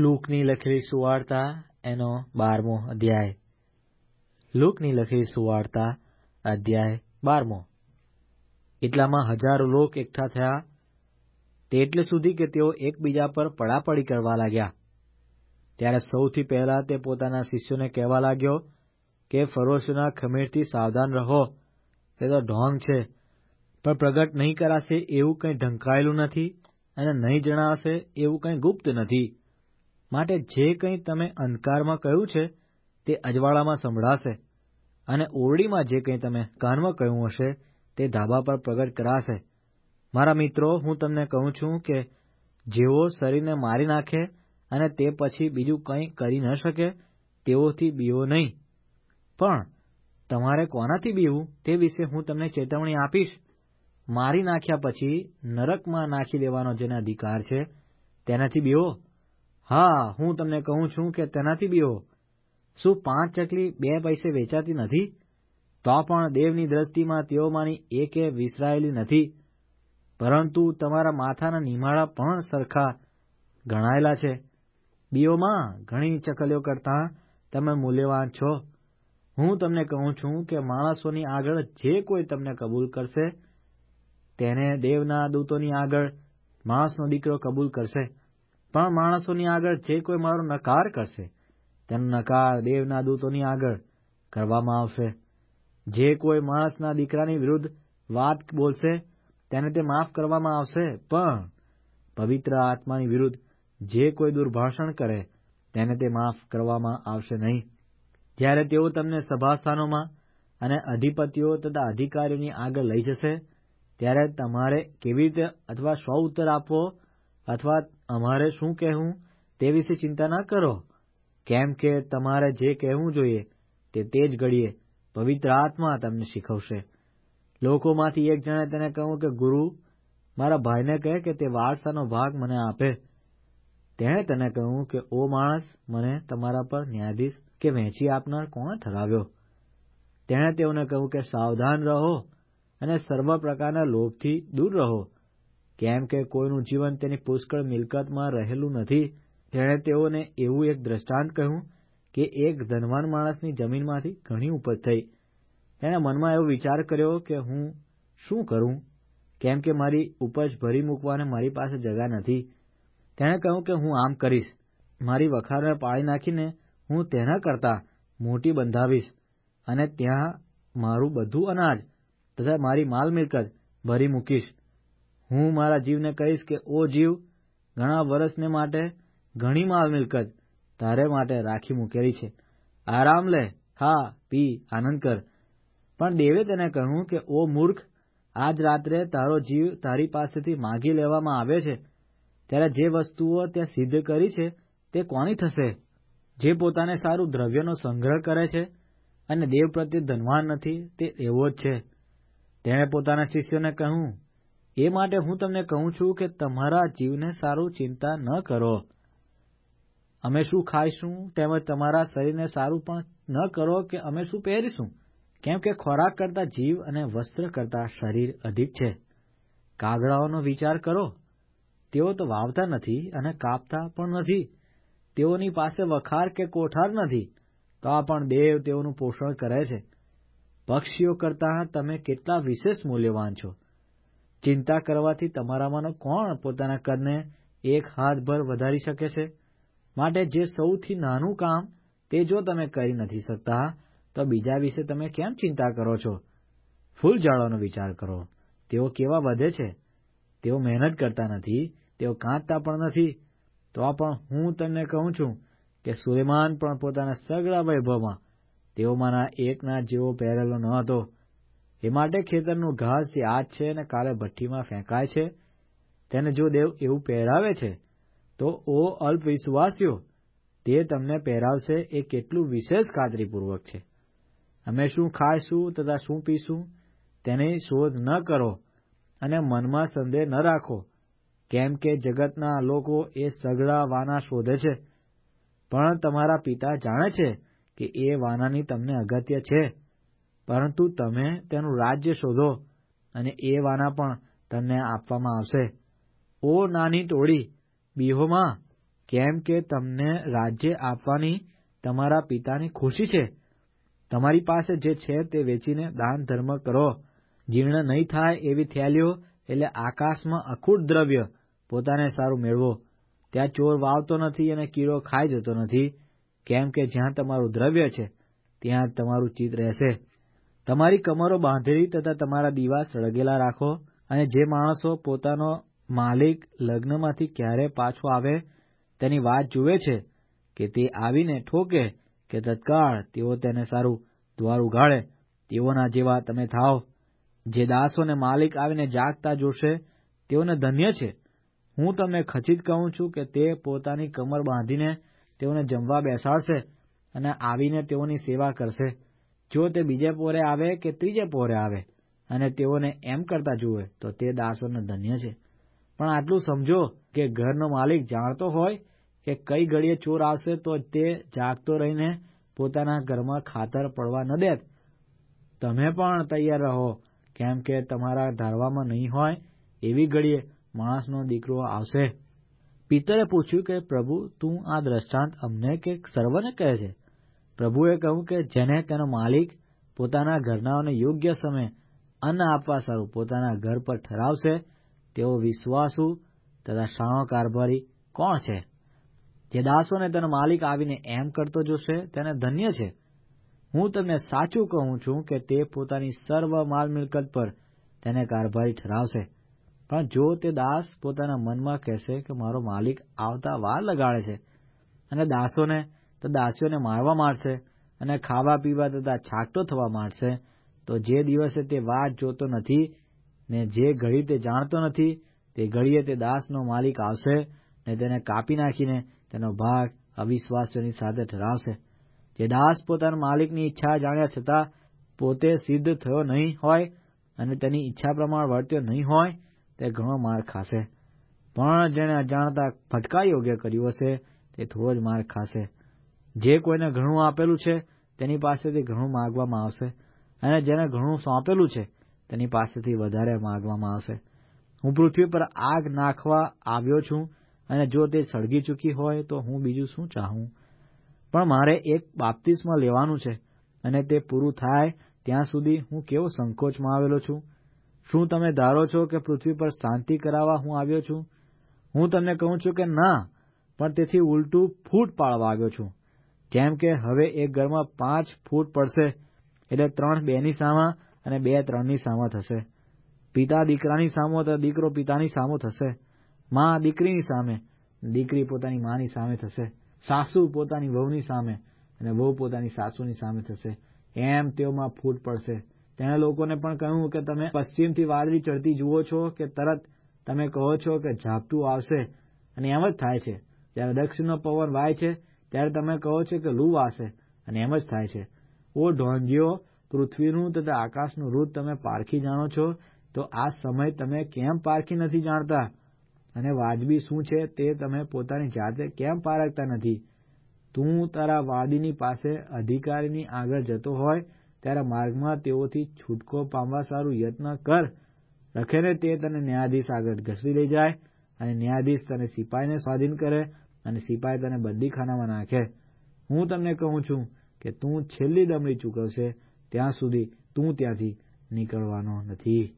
લૂકની લખેલી સુવાર્તા, એનો બારમો અધ્યાય. લૂકની લખેલી સુવાર્તા, અધ્યાય બારમો. એટલામાં હજારો લોક એકઠા થયા, તે એટલે સુધી કે તેઓ એકબીજા પર પડાપડી કરવા લાગ્યા. ત્યારે સૌથી પહેલા તે પોતાના શિષ્યોને કહેવા લાગ્યો કે, ફરોશના ખમીરથી સાવધાન રહો. તે તો ઢોંગ છે, પણ પ્રગટ નહીં કરાશે એવું કંઈ ઢંકાયેલું નથી અને નહીં જણાશે એવું કંઈ ગુપ્ત નથી. માટે જે કંઈ તમે અંધકારમાં કહ્યું છે, તે અજવાળામાં સંભળાશે અને ઓરડીમાં જે કંઈ તમે કાનમાં કહ્યું હશે, તે ધાબા પર પ્રગટ કરાશે. મારા મિત્રો, હું તમને કહું છું કે જેઓ શરીરને મારી નાખે અને તે પછી બીજું કંઈ કરી ન શકે, તેઓથી બીવો નહીં. પણ તમારે કોનાથી બીવું તે વિશે હું તમને ચેતવણી આપીશ. મારી નાખ્યા પછી નરકમાં નાખી દેવાનો જેને અધિકાર છે, તેનાથી બીવો. હા, હું તમને કહું છું કે તેનાથી બીઓ શું પાંચ ચકલી બે પૈસે વેચાતી નથી? તો પણ દેવની દ્રષ્ટિમાં તેઓમાંની એકે વિસરાયેલી નથી. પરંતુ તમારા માથાના નિમાળા પણ સરખા ગણાયેલા છે. બીઓમાં ઘણી ચકલીઓ કરતાં તમે મૂલ્યવાન છો. હું તમને કહું છું કે માણસોની આગળ જે કોઈ તમને કબૂલ કરશે, તેને દેવના દૂતોની આગળ માણસનો દીકરો કબૂલ કરશે. પણ માણસોની આગળ જે કોઈ મારો નકાર કરશે, તેનો નકાર દેવના દૂતોની આગળ કરવામાં આવશે. જે કોઈ માણસના દીકરાની વિરુદ્ધ વાત બોલશે, તેને તે માફ કરવામાં આવશે. પણ પવિત્ર આત્માની વિરુદ્ધ જે કોઈ દુર્ભાષણ કરે, તેને તે માફ કરવામાં આવશે નહીં. જ્યારે તેઓ તમને સભાસ્થાનોમાં અને અધિપતિઓ તથા અધિકારીઓની આગળ લઈ જશે, ત્યારે તમારે કેવી રીતે અથવા સ્વ ઉત્તર આપવો અથવા અમારે શું કહેવું તે વિશે ચિંતા ન કરો. કેમ કે તમારે જે કહેવું જોઈએ તે તે જ ઘડીએ પવિત્ર આત્મા તમને શીખવશે. લોકોમાંથી એક જણે તેને કહ્યું કે, ગુરુ, મારા ભાઈને કહે કે તે વારસાનો ભાગ મને આપે. તેણે તેને કહ્યું કે, ઓ માણસ, મને તમારા પર ન્યાયાધીશ કે વહેંચી આપનાર કોણે ઠરાવ્યો? તેણે તેઓને કહ્યું કે, સાવધાન રહો અને સર્વ પ્રકારના લોભથી દૂર રહો. કેમ કે કોઈનું જીવન તેની પુષ્કળ મિલકતમાં રહેલું નથી, તેણે તેઓને એવું એક દ્રષ્ટાંત કહ્યું કે એક ધનવાન માણસની જમીનમાંથી ઘણી ઉપજ થઈ. તેણે મનમાં એવો વિચાર કર્યો કે હું શું કરું? કેમ કે મારી ઉપજ ભરી મૂકવાને મારી પાસે જગા નથી. તેણે કહ્યું કે હું આમ કરીશ. મારી વખારને પાળી નાખીને હું તેના કરતાં મોટી બંધાવીશ અને ત્યાં મારું બધું અનાજ તથા મારી માલ મિલકત ભરી મૂકીશ. હું મારા જીવને કહીશ કે ઓ જીવ, ઘણા વર્ષને માટે ઘણી માલ મિલકત તારે માટે રાખી મૂકેલી છે. આરામ લે, ખા, પી, આનંદ કર. પણ દેવે તેને કહ્યું કે, ઓ મૂર્ખ, આજ રાત્રે તારો જીવ તારી પાસેથી માગી લેવામાં આવે છે. ત્યારે જે વસ્તુઓ ત્યાં સિદ્ધ કરી છે, તે કોની થશે? જે પોતાને સારું દ્રવ્યનો સંગ્રહ કરે છે અને દેવ પ્રત્યે ધનવાન નથી, તે એવો જ છે. તેણે પોતાના શિષ્યોને કહ્યું એ માટે હું તમને કહું છું કે તમારા જીવને સારું ચિંતા ન કરો. અમે શું ખાઈશું તેમજ તમારા શરીરને સારું પણ ન કરો કે અમે શું પહેરીશું? કેમ કે ખોરાક કરતા જીવ અને વસ્ત્ર કરતા શરીર અધિક છે. કાગડાઓનો વિચાર કરો. તેઓ તો વાવતા નથી અને કાપતા પણ નથી. તેઓની પાસે વખાર કે કોઠાર નથી. તો પણ દેવ તેઓનું પોષણ કરે છે. પક્ષીઓ કરતાં તમે કેટલા વિશેષ મૂલ્યવાન છો. ચિંતા કરવાથી તમારામાંનો કોણ પોતાના કદને એક હાથભર વધારી શકે છે? માટે જે સૌથી નાનું કામ તે જો તમે કરી નથી શકતા, તો બીજા વિશે તમે કેમ ચિંતા કરો છો? ફૂલ ઝાડવાનો વિચાર કરો. તેઓ કેવા વધે છે? તેઓ મહેનત કરતા નથી, તેઓ કાંતતા પણ નથી. તો પણ હું તમને કહું છું કે સુલેમાન પણ પોતાના સગળા વૈભવમાં તેઓમાંના એકના જેવો પહેરેલો ન હતો. એ માટે ખેતરનું ઘાસ જે આજ છે અને કાલે ભઠ્ઠીમાં ફેંકાય છે, તેને જો દેવ એવું પહેરાવે છે, તો ઓ અલ્પ વિશ્વાસીઓ તે તમને પહેરાવશે એ કેટલું વિશેષ ખાતરીપૂર્વક છે. અમે શું ખાઈશું તથા શું પીશું, તેની શોધ ન કરો અને મનમાં સંદેહ ન રાખો, કેમ કે જગતના લોકો એ સઘળા વાના શોધે છે. પણ તમારા પિતા જાણે છે કે એ વાનાની તમને અગત્ય છે. પરંતુ તમે તેનું રાજ્ય શોધો અને એ વાના પણ તમને આપવામાં આવશે. ઓ નાની ટોળી, બીહોમાં, કેમ કે તમને રાજ્ય આપવાની તમારા પિતાની ખુશી છે? તમારી પાસે જે છે તે વેચીને દાન ધર્મ કરો. જીર્ણ નહીં થાય એવી થેલીઓ એટલે આકાશમાં અખૂટ દ્રવ્ય પોતાને સારું મેળવો. ત્યાં ચોર વાવતો નથી અને કીડો ખાઈ જતો નથી. કેમ કે જ્યાં તમારું દ્રવ્ય છે, ત્યાં તમારું ચિત્ત રહેશે. તમારી કમરો બાંધેલી તથા તમારા દીવા સળગેલા રાખો અને જે માણસો પોતાનો માલિક લગ્નમાંથી ક્યારે પાછો આવે તેની વાત જુએ છે કે તે આવીને ઠોકે કે તત્કાળ તેઓ તેને સારું દ્વાર ઉઘાડે, તેઓના જેવા તમે થાઓ. જે દાસોને માલિક આવીને જાગતા જોશે, તેઓને ધન્ય છે. હું તમને ખચિત કહું છું કે તે પોતાની કમર બાંધીને તેઓને જમવા બેસાડશે અને આવીને તેઓની સેવા કરશે. જો તે બીજે પોરે આવે કે ત્રીજે પોરે આવે, અને તેઓને એમ કરતા જુએ, તો તે દાસોને ધન્ય છે. પણ આટલું સમજો કે ઘરનો માલિક જાણતો હોય કે કઈ ઘડીએ ચોર આવશે, તો તે જાગતો રહીને પોતાના ઘરમાં ખાતર પડવા ન દેત. તમે પણ તૈયાર રહો, કેમ કે તમારા ધારવામાં નહીં હોય એવી ઘડીએ માણસનો દીકરો આવશે. પિતરે પૂછ્યું કે પ્રભુ, તું આ દ્રષ્ટાંત અમને કે સર્વને કહે છે? પ્રભુએ કહ્યું કે જેને તેનો માલિક પોતાના ઘરનાઓને યોગ્ય સમયે અન્ન આપવા સારું પોતાના ઘર પર ઠરાવશે તેઓ વિશ્વાસુ તથા શાણો કારભારી કોણ છે? જે દાસોને તેનો માલિક આવીને એમ કરતો જોશે, તેને ધન્ય છે. હું તમને સાચું કહું છું કે તે પોતાની સર્વ માલ મિલકત પર તેને કારભારી ઠરાવશે. પણ જો તે દાસ પોતાના મનમાં કહેશે કે મારો માલિક આવતા વાર લગાડે છે અને દાસોને તો દાસીઓને મારવા માંડશે અને ખાવા પીવા તથા છાકટો થવા માંડશે તો જે દિવસે તે વાત જોતો નથી ને જે ઘડી તે જાણતો નથી, તે ઘડીએ તે દાસનો માલિક આવશે ને તેને કાપી નાખીને તેનો ભાગ અવિશ્વાસની સાથે ઠરાવશે. જે દાસ પોતાના માલિકની ઈચ્છા જાણ્યા છતાં પોતે સિદ્ધ થયો નહીં હોય અને તેની ઈચ્છા પ્રમાણે વર્ત્યો નહીં હોય, તે ઘણો માર ખાશે. પણ જેણે અજાણતા ફટકા યોગ્ય કર્યું હશે, તે થોડો જ માર ખાશે. જે કોઈને ઘણું આપેલું છે, તેની પાસેથી ઘણું માગવામાં આવશે. અને જેને ઘણું સોંપેલું છે, તેની પાસેથી વધારે માગવામાં આવશે. હું પૃથ્વી પર આગ નાખવા આવ્યો છું અને જો તે સળગી ચૂકી હોય તો હું બીજું શું ચાહું? પણ મારે એક બાપ્તિસ્મા લેવાનું છે અને તે પૂરું થાય ત્યાં સુધી હું કેવો સંકોચમાં આવેલો છું? શું તમે ધારો છો કે પૃથ્વી પર શાંતિ કરાવવા હું આવ્યો છું? હું તમને કહું છું કે ના, પણ તેથી ઉલટું ફૂટ પાડવા આવ્યો છું. જેમ કે હવે એક ઘરમાં પાંચ ફૂટ પડશે, એટલે ત્રણ બેની સામા અને બે ત્રણની સામા થશે. પિતા દીકરાની સામો તો દીકરો પિતાની સામો થશે. મા દીકરીની સામે, દીકરી પોતાની માની સામે થશે. સાસુ પોતાની વહુની સામે અને વહુ પોતાની સાસુની સામે થશે. એમ તેઓમાં ફૂટ પડશે. તેણે લોકોને પણ કહ્યું કે તમે પશ્ચિમથી વાદળી ચડતી જુઓ છો કે તરત તમે કહો છો કે ઝાપટું આવશે. અને એમ જ થાય છે. જ્યારે દક્ષિણનો પવન વાય છે ત્યારે તમે કહો છો કે લૂ વાસે, અને એમ જ થાય છે. ઓ ઢોંગીઓ, પૃથ્વીનું તથા આકાશનું રૂત તમે પારખી જાણો છો, તો આ સમય તમે કેમ પારખી નથી જાણતા? અને વાજબી શું છે તે તમે પોતાની જાતે કેમ પારખતા નથી? તું તારા વાદીની પાસે અધિકારીની આગળ જતો હોય, ત્યારે માર્ગમાં તેઓથી છૂટકો પામવા સારું યત્ન કર. રખેને તે તને ન્યાયાધીશ આગળ ઘસી લઈ જાય, અને ન્યાયાધીશ તને સિપાહીને સ્વાધીન કરે અને સિપાહી તને બંદીખાનામાં નાખે. હું તમને કહું છું કે તું છેલ્લી દમડી ચૂકવશે, ત્યાં સુધી તું ત્યાંથી નીકળવાનો નથી.